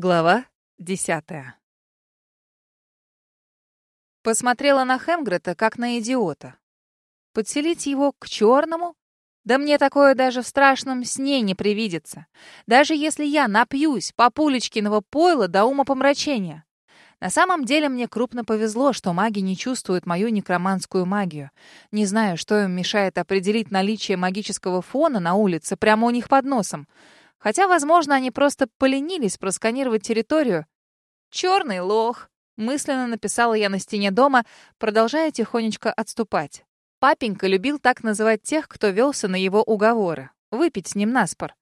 Глава десятая. Посмотрела на Хемгрета, как на идиота. Подселить его к черному? Да мне такое даже в страшном сне не привидится. Даже если я напьюсь по пулечкиного пойла до ума помрачения. На самом деле мне крупно повезло, что маги не чувствуют мою некроманскую магию. Не знаю, что им мешает определить наличие магического фона на улице прямо у них под носом. Хотя, возможно, они просто поленились просканировать территорию. «Черный лох!» — мысленно написала я на стене дома, продолжая тихонечко отступать. Папенька любил так называть тех, кто велся на его уговоры. Выпить с ним наспор.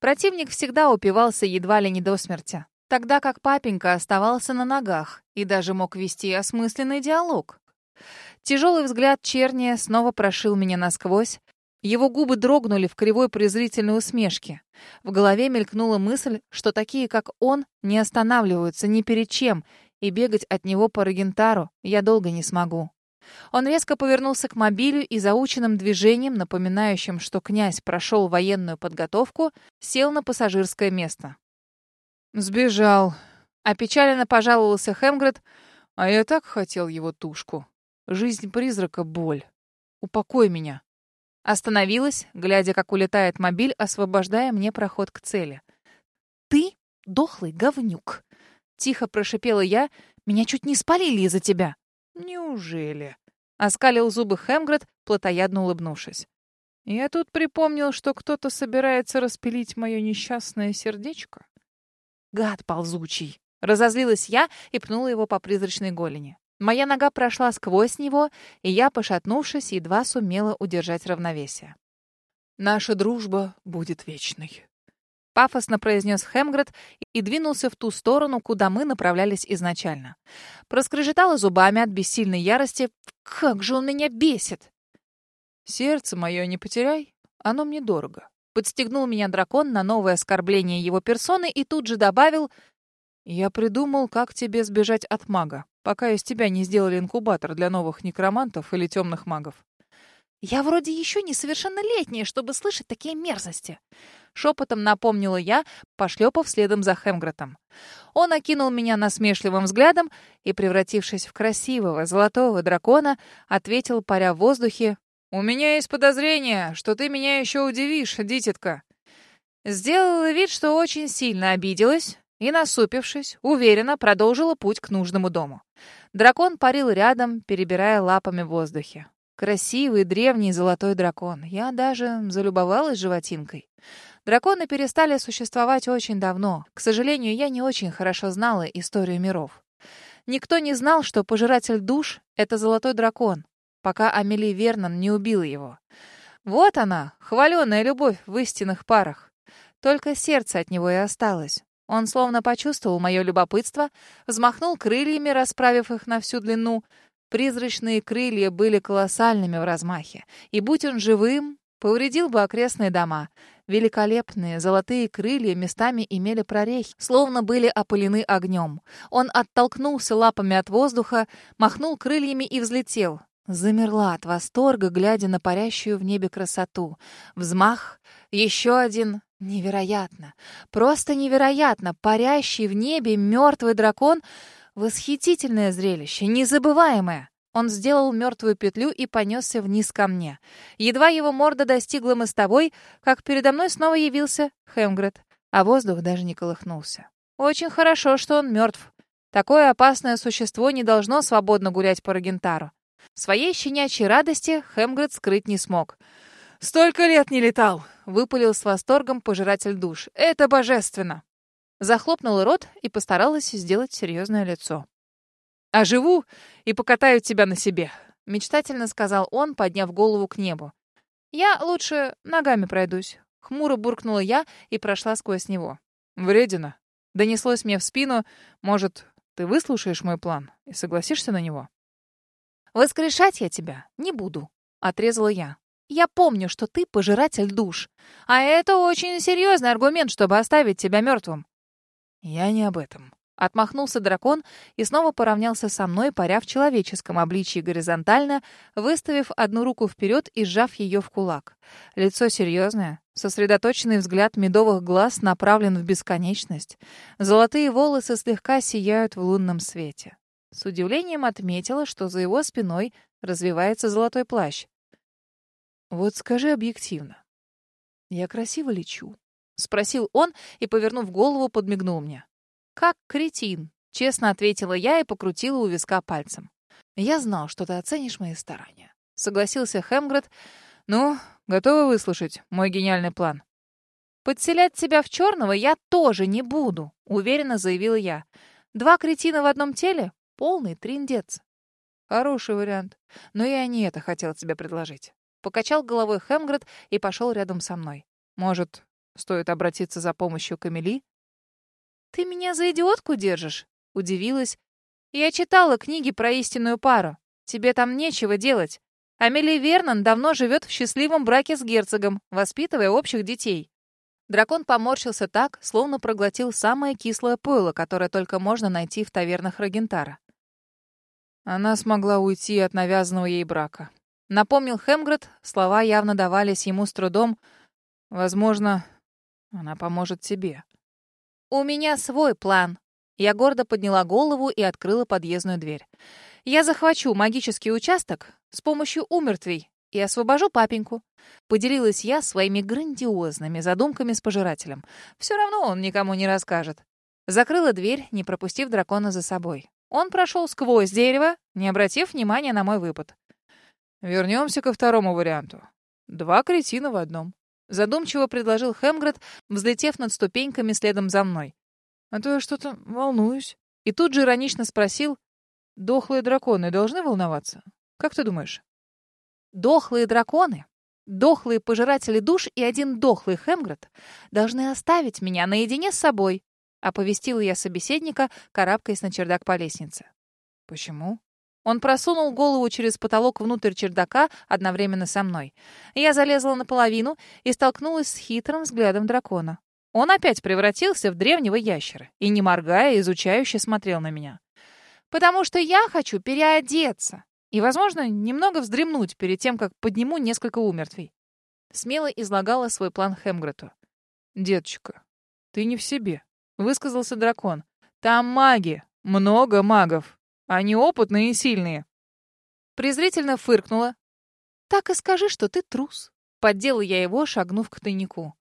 Противник всегда упивался едва ли не до смерти. Тогда как папенька оставался на ногах и даже мог вести осмысленный диалог. Тяжелый взгляд черния снова прошил меня насквозь, его губы дрогнули в кривой презрительной усмешке. В голове мелькнула мысль, что такие, как он, не останавливаются ни перед чем, и бегать от него по Рогентару я долго не смогу. Он резко повернулся к мобилю и заученным движением, напоминающим, что князь прошел военную подготовку, сел на пассажирское место. «Сбежал», — опечаленно пожаловался Хемгред, «а я так хотел его тушку. Жизнь призрака — боль. Упокой меня». Остановилась, глядя, как улетает мобиль, освобождая мне проход к цели. «Ты дохлый говнюк!» — тихо прошипела я. «Меня чуть не спалили из-за тебя!» «Неужели?» — оскалил зубы Хемгред, плотоядно улыбнувшись. «Я тут припомнил, что кто-то собирается распилить мое несчастное сердечко». «Гад ползучий!» — разозлилась я и пнула его по призрачной голени. Моя нога прошла сквозь него, и я, пошатнувшись, едва сумела удержать равновесие. «Наша дружба будет вечной», — пафосно произнес Хемгред и двинулся в ту сторону, куда мы направлялись изначально. Проскрежетала зубами от бессильной ярости. «Как же он меня бесит!» «Сердце мое не потеряй, оно мне дорого». Подстегнул меня дракон на новое оскорбление его персоны и тут же добавил «Я придумал, как тебе сбежать от мага пока из тебя не сделали инкубатор для новых некромантов или темных магов. «Я вроде еще несовершеннолетняя, чтобы слышать такие мерзости!» Шепотом напомнила я, пошлепав следом за Хемгратом. Он окинул меня насмешливым взглядом и, превратившись в красивого золотого дракона, ответил, паря в воздухе, «У меня есть подозрение, что ты меня еще удивишь, дитятка». Сделала вид, что очень сильно обиделась, и, насупившись, уверенно продолжила путь к нужному дому. Дракон парил рядом, перебирая лапами в воздухе. Красивый древний золотой дракон. Я даже залюбовалась животинкой. Драконы перестали существовать очень давно. К сожалению, я не очень хорошо знала историю миров. Никто не знал, что пожиратель душ — это золотой дракон, пока Амели Вернон не убила его. Вот она, хваленая любовь в истинных парах. Только сердце от него и осталось. Он словно почувствовал мое любопытство, взмахнул крыльями, расправив их на всю длину. Призрачные крылья были колоссальными в размахе, и будь он живым, повредил бы окрестные дома. Великолепные золотые крылья местами имели прорехи, словно были опылены огнем. Он оттолкнулся лапами от воздуха, махнул крыльями и взлетел. Замерла от восторга, глядя на парящую в небе красоту. Взмах, еще один, Невероятно, просто невероятно, парящий в небе мертвый дракон — восхитительное зрелище, незабываемое. Он сделал мертвую петлю и понесся вниз ко мне. Едва его морда достигла мостовой, как передо мной снова явился Хемгред, а воздух даже не колыхнулся. Очень хорошо, что он мертв. Такое опасное существо не должно свободно гулять по Рогентару. Своей щенячьей радости Хемгред скрыть не смог — «Столько лет не летал!» — выпалил с восторгом пожиратель душ. «Это божественно!» Захлопнула рот и постаралась сделать серьезное лицо. «А живу и покатаю тебя на себе!» — мечтательно сказал он, подняв голову к небу. «Я лучше ногами пройдусь». Хмуро буркнула я и прошла сквозь него. «Вредина!» — донеслось мне в спину. «Может, ты выслушаешь мой план и согласишься на него?» «Воскрешать я тебя не буду», — отрезала я. Я помню, что ты пожиратель душ. А это очень серьезный аргумент, чтобы оставить тебя мертвым. Я не об этом. Отмахнулся дракон и снова поравнялся со мной, паря в человеческом обличии горизонтально, выставив одну руку вперед и сжав ее в кулак. Лицо серьезное, сосредоточенный взгляд медовых глаз направлен в бесконечность. Золотые волосы слегка сияют в лунном свете. С удивлением отметила, что за его спиной развивается золотой плащ. «Вот скажи объективно, я красиво лечу?» — спросил он и, повернув голову, подмигнул мне. «Как кретин», — честно ответила я и покрутила у виска пальцем. «Я знал, что ты оценишь мои старания», — согласился Хемгред. «Ну, готовы выслушать мой гениальный план?» «Подселять тебя в черного я тоже не буду», — уверенно заявила я. «Два кретина в одном теле — полный триндец». «Хороший вариант. Но я не это хотел тебе предложить». Покачал головой Хемгред и пошел рядом со мной. «Может, стоит обратиться за помощью к Эмили?» «Ты меня за идиотку держишь?» — удивилась. «Я читала книги про истинную пару. Тебе там нечего делать. Амелия Вернон давно живет в счастливом браке с герцогом, воспитывая общих детей». Дракон поморщился так, словно проглотил самое кислое пойло, которое только можно найти в тавернах Рогентара. Она смогла уйти от навязанного ей брака. Напомнил Хемгред, слова явно давались ему с трудом. Возможно, она поможет тебе. «У меня свой план». Я гордо подняла голову и открыла подъездную дверь. «Я захвачу магический участок с помощью умертвий и освобожу папеньку». Поделилась я своими грандиозными задумками с пожирателем. Все равно он никому не расскажет. Закрыла дверь, не пропустив дракона за собой. Он прошел сквозь дерево, не обратив внимания на мой выпад. Вернемся ко второму варианту. Два кретина в одном. Задумчиво предложил Хемгред, взлетев над ступеньками следом за мной. А то я что-то волнуюсь. И тут же иронично спросил, дохлые драконы должны волноваться? Как ты думаешь? Дохлые драконы, дохлые пожиратели душ и один дохлый Хемгред должны оставить меня наедине с собой, оповестила я собеседника, карабкаясь на чердак по лестнице. Почему? Он просунул голову через потолок внутрь чердака одновременно со мной. Я залезла наполовину и столкнулась с хитрым взглядом дракона. Он опять превратился в древнего ящера и, не моргая, изучающе смотрел на меня. «Потому что я хочу переодеться и, возможно, немного вздремнуть перед тем, как подниму несколько умертвий». Смело излагала свой план Хемгрету. «Деточка, ты не в себе», — высказался дракон. «Там маги, много магов, они опытные и сильные. Презрительно фыркнула. Так и скажи, что ты трус. Поддела я его, шагнув к тайнику.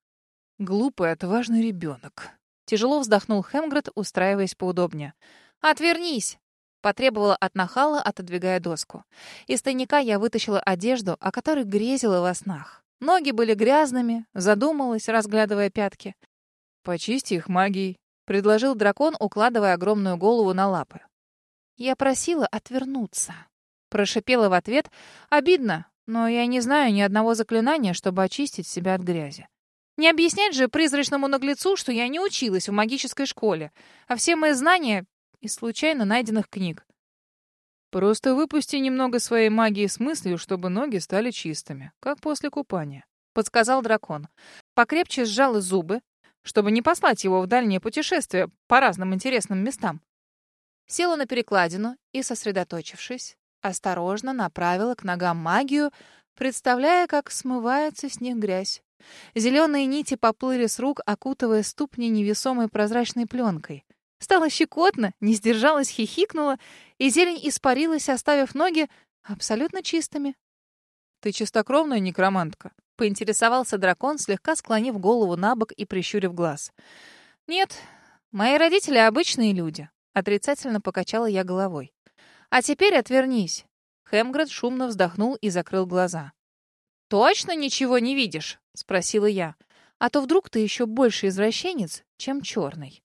Глупый, отважный ребенок. Тяжело вздохнул Хемгред, устраиваясь поудобнее. «Отвернись!» — потребовала от нахала, отодвигая доску. Из тайника я вытащила одежду, о которой грезила во снах. Ноги были грязными, задумалась, разглядывая пятки. «Почисти их магией», — предложил дракон, укладывая огромную голову на лапы. Я просила отвернуться. Прошипела в ответ. Обидно, но я не знаю ни одного заклинания, чтобы очистить себя от грязи. Не объяснять же призрачному наглецу, что я не училась в магической школе, а все мои знания из случайно найденных книг. Просто выпусти немного своей магии с мыслью, чтобы ноги стали чистыми, как после купания, подсказал дракон. Покрепче сжал зубы, чтобы не послать его в дальнее путешествие по разным интересным местам. Села на перекладину и, сосредоточившись, осторожно направила к ногам магию, представляя, как смывается с них грязь. Зеленые нити поплыли с рук, окутывая ступни невесомой прозрачной пленкой. Стало щекотно, не сдержалась, хихикнула, и зелень испарилась, оставив ноги абсолютно чистыми. «Ты чистокровная некромантка?» — поинтересовался дракон, слегка склонив голову на бок и прищурив глаз. «Нет, мои родители — обычные люди. Отрицательно покачала я головой. «А теперь отвернись». Хемгред шумно вздохнул и закрыл глаза. «Точно ничего не видишь?» — спросила я. «А то вдруг ты еще больше извращенец, чем черный».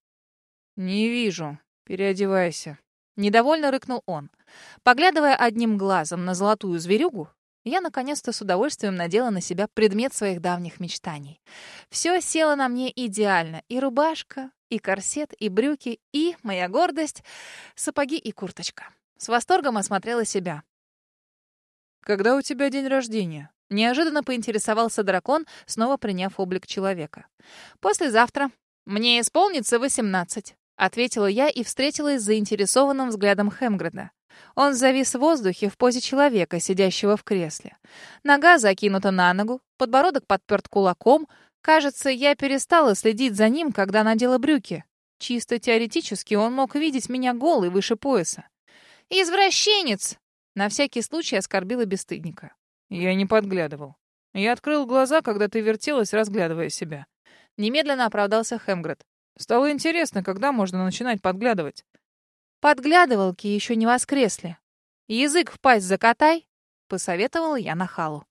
«Не вижу. Переодевайся». Недовольно рыкнул он. Поглядывая одним глазом на золотую зверюгу, я наконец-то с удовольствием надела на себя предмет своих давних мечтаний. Все село на мне идеально. И рубашка, и корсет, и брюки, и, моя гордость, сапоги и курточка. С восторгом осмотрела себя. «Когда у тебя день рождения?» Неожиданно поинтересовался дракон, снова приняв облик человека. «Послезавтра. Мне исполнится восемнадцать». — ответила я и встретилась с заинтересованным взглядом Хемгреда. Он завис в воздухе в позе человека, сидящего в кресле. Нога закинута на ногу, подбородок подперт кулаком. Кажется, я перестала следить за ним, когда надела брюки. Чисто теоретически он мог видеть меня голой выше пояса. «Извращенец!» На всякий случай оскорбила бесстыдника. Я не подглядывал. Я открыл глаза, когда ты вертелась, разглядывая себя. Немедленно оправдался Хемгред. Стало интересно, когда можно начинать подглядывать. Подглядывалки еще не воскресли. Язык в пасть закатай, посоветовала я нахалу.